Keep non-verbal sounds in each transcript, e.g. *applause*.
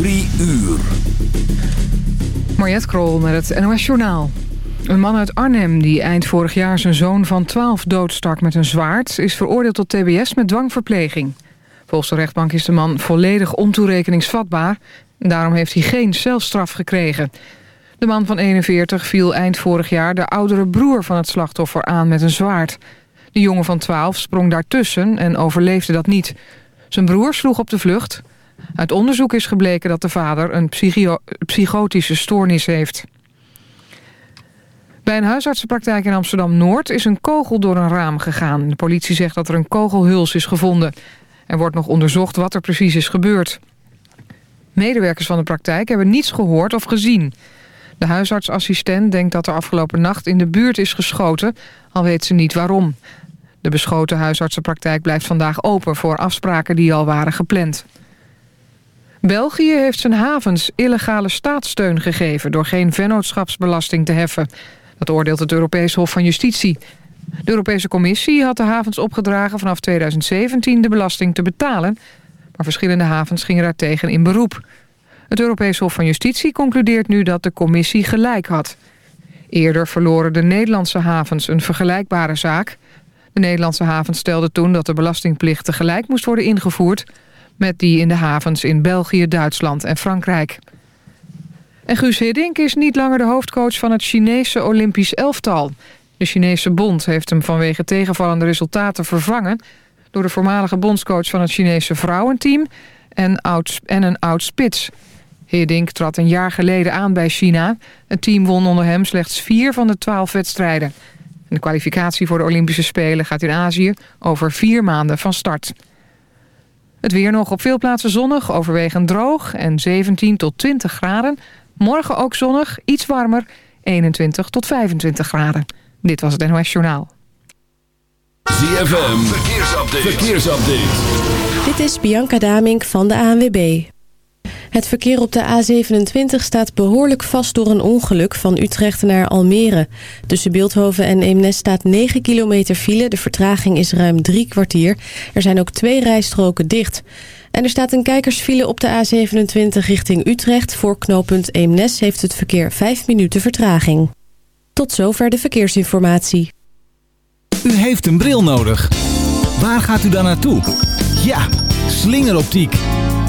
Drie uur. Mariette Krol met het NOS Journaal. Een man uit Arnhem die eind vorig jaar zijn zoon van 12 doodstak met een zwaard... is veroordeeld tot tbs met dwangverpleging. Volgens de rechtbank is de man volledig ontoerekeningsvatbaar... en daarom heeft hij geen zelfstraf gekregen. De man van 41 viel eind vorig jaar de oudere broer van het slachtoffer aan met een zwaard. De jongen van 12 sprong daartussen en overleefde dat niet. Zijn broer sloeg op de vlucht... Uit onderzoek is gebleken dat de vader een psychotische stoornis heeft. Bij een huisartsenpraktijk in Amsterdam-Noord is een kogel door een raam gegaan. De politie zegt dat er een kogelhuls is gevonden. Er wordt nog onderzocht wat er precies is gebeurd. Medewerkers van de praktijk hebben niets gehoord of gezien. De huisartsassistent denkt dat er afgelopen nacht in de buurt is geschoten... al weet ze niet waarom. De beschoten huisartsenpraktijk blijft vandaag open... voor afspraken die al waren gepland. België heeft zijn havens illegale staatssteun gegeven... door geen vennootschapsbelasting te heffen. Dat oordeelt het Europees Hof van Justitie. De Europese Commissie had de havens opgedragen vanaf 2017 de belasting te betalen... maar verschillende havens gingen daartegen in beroep. Het Europees Hof van Justitie concludeert nu dat de Commissie gelijk had. Eerder verloren de Nederlandse havens een vergelijkbare zaak. De Nederlandse havens stelden toen dat de belastingplicht tegelijk moest worden ingevoerd met die in de havens in België, Duitsland en Frankrijk. En Guus Hiddink is niet langer de hoofdcoach van het Chinese Olympisch elftal. De Chinese bond heeft hem vanwege tegenvallende resultaten vervangen... door de voormalige bondscoach van het Chinese vrouwenteam en, oud, en een oud-spits. Hiddink trad een jaar geleden aan bij China. Het team won onder hem slechts vier van de twaalf wedstrijden. De kwalificatie voor de Olympische Spelen gaat in Azië over vier maanden van start. Het weer nog op veel plaatsen zonnig, overwegend droog en 17 tot 20 graden. Morgen ook zonnig, iets warmer, 21 tot 25 graden. Dit was het NOS Journaal. ZFM, verkeersupdate. verkeersupdate. Dit is Bianca Damink van de ANWB. Het verkeer op de A27 staat behoorlijk vast door een ongeluk van Utrecht naar Almere. Tussen Beeldhoven en Eemnes staat 9 kilometer file. De vertraging is ruim drie kwartier. Er zijn ook twee rijstroken dicht. En er staat een kijkersfile op de A27 richting Utrecht. Voor knooppunt Eemnes heeft het verkeer 5 minuten vertraging. Tot zover de verkeersinformatie. U heeft een bril nodig. Waar gaat u dan naartoe? Ja, slingeroptiek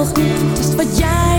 Nog niet, is wat jij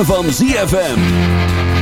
van ZFM.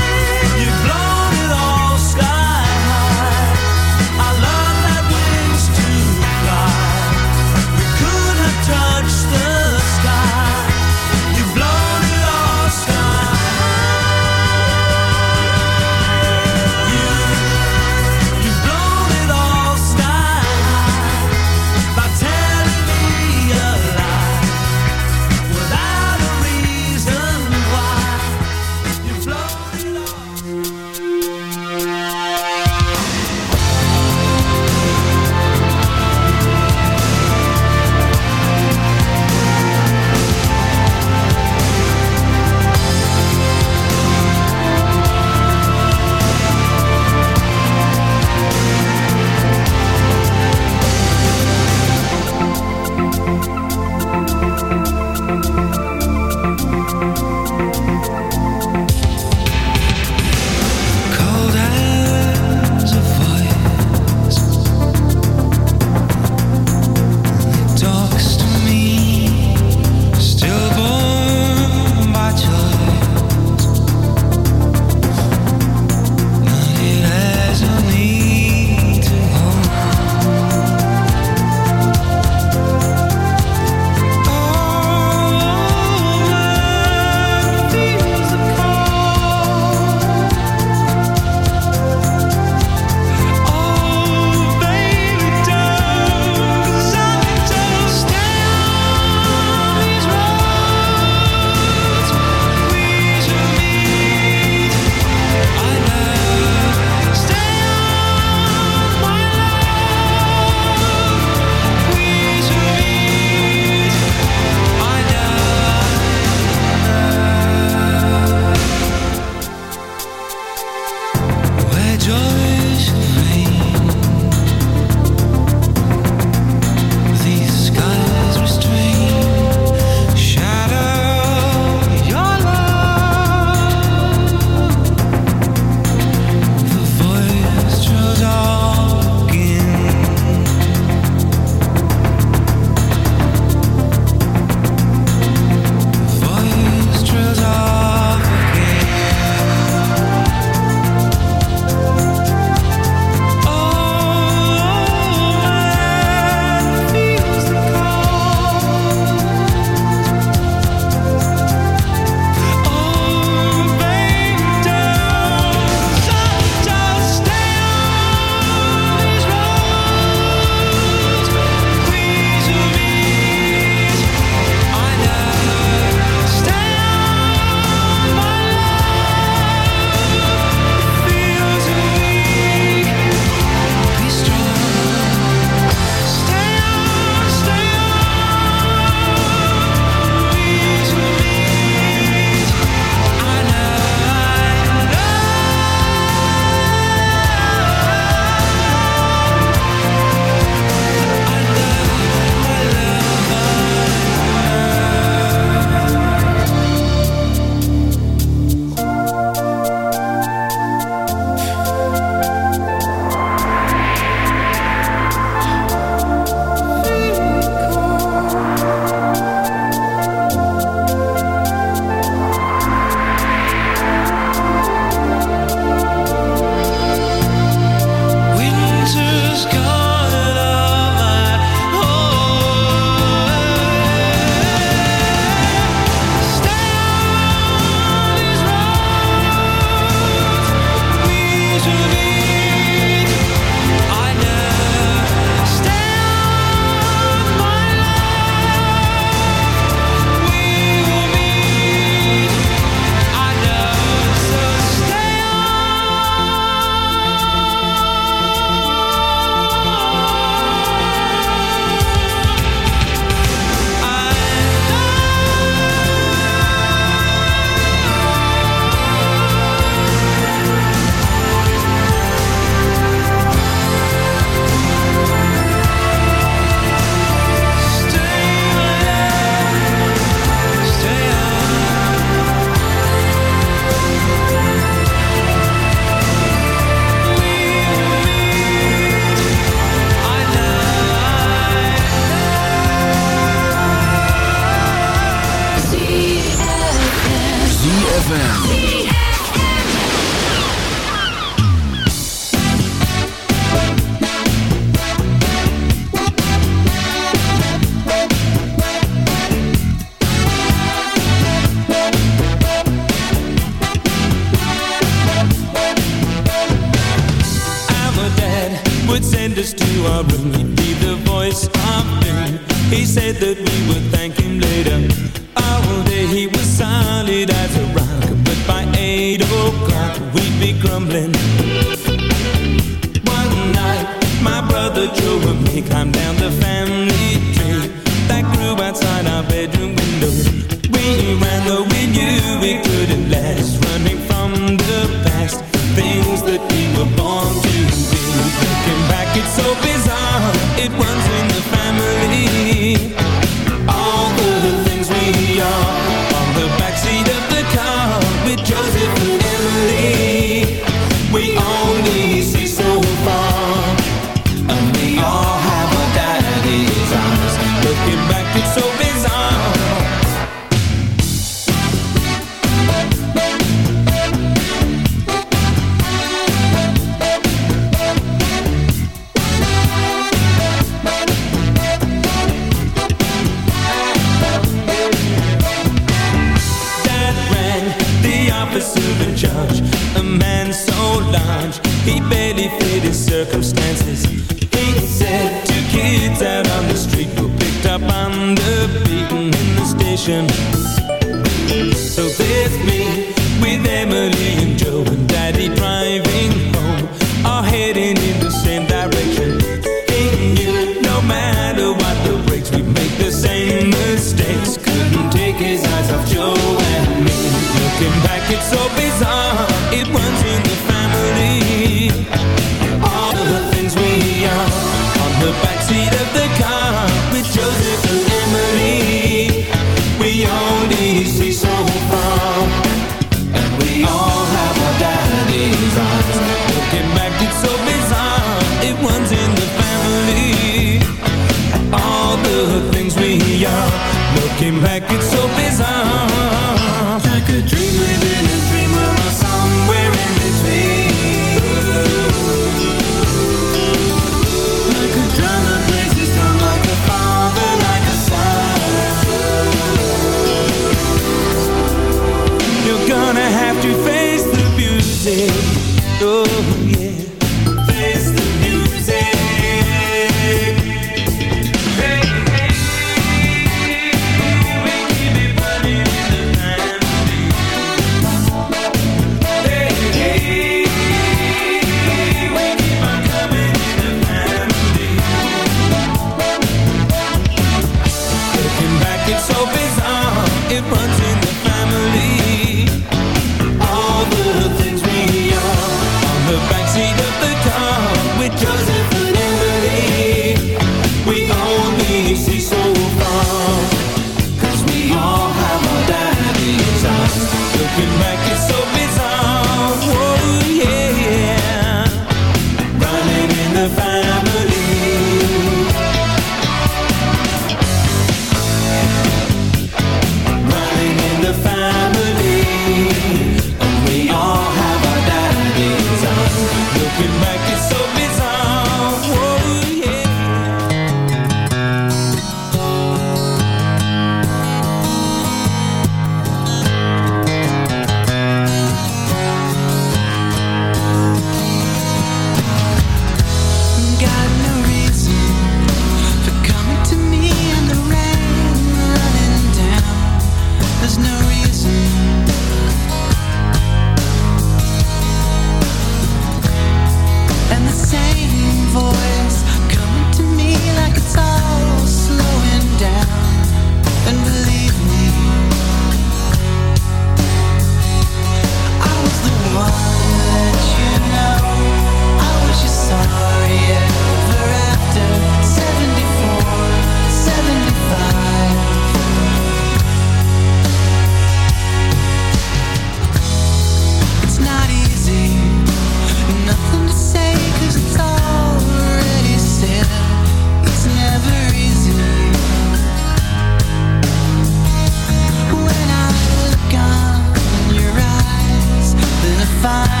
find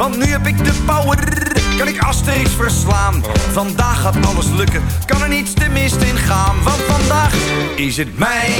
Want nu heb ik de power, kan ik Asterix verslaan. Vandaag gaat alles lukken, kan er niets te mist in gaan. Want vandaag is het mijn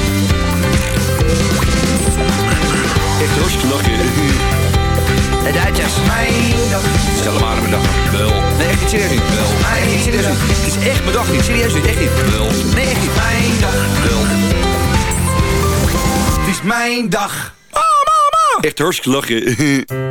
echt roosje lachen. Het uit is mijn dag. Stel maar mijn dag. Wel. Nee, echt niet serieus niet. Wel. Nee, echt serieus. Het is echt mijn dag niet. Serieus niet. Echt niet. Wel. Nee, echt niet. Mijn dag. Wel. Het is mijn dag. Oh, mama. Echt hartstikke lachen. *laughs*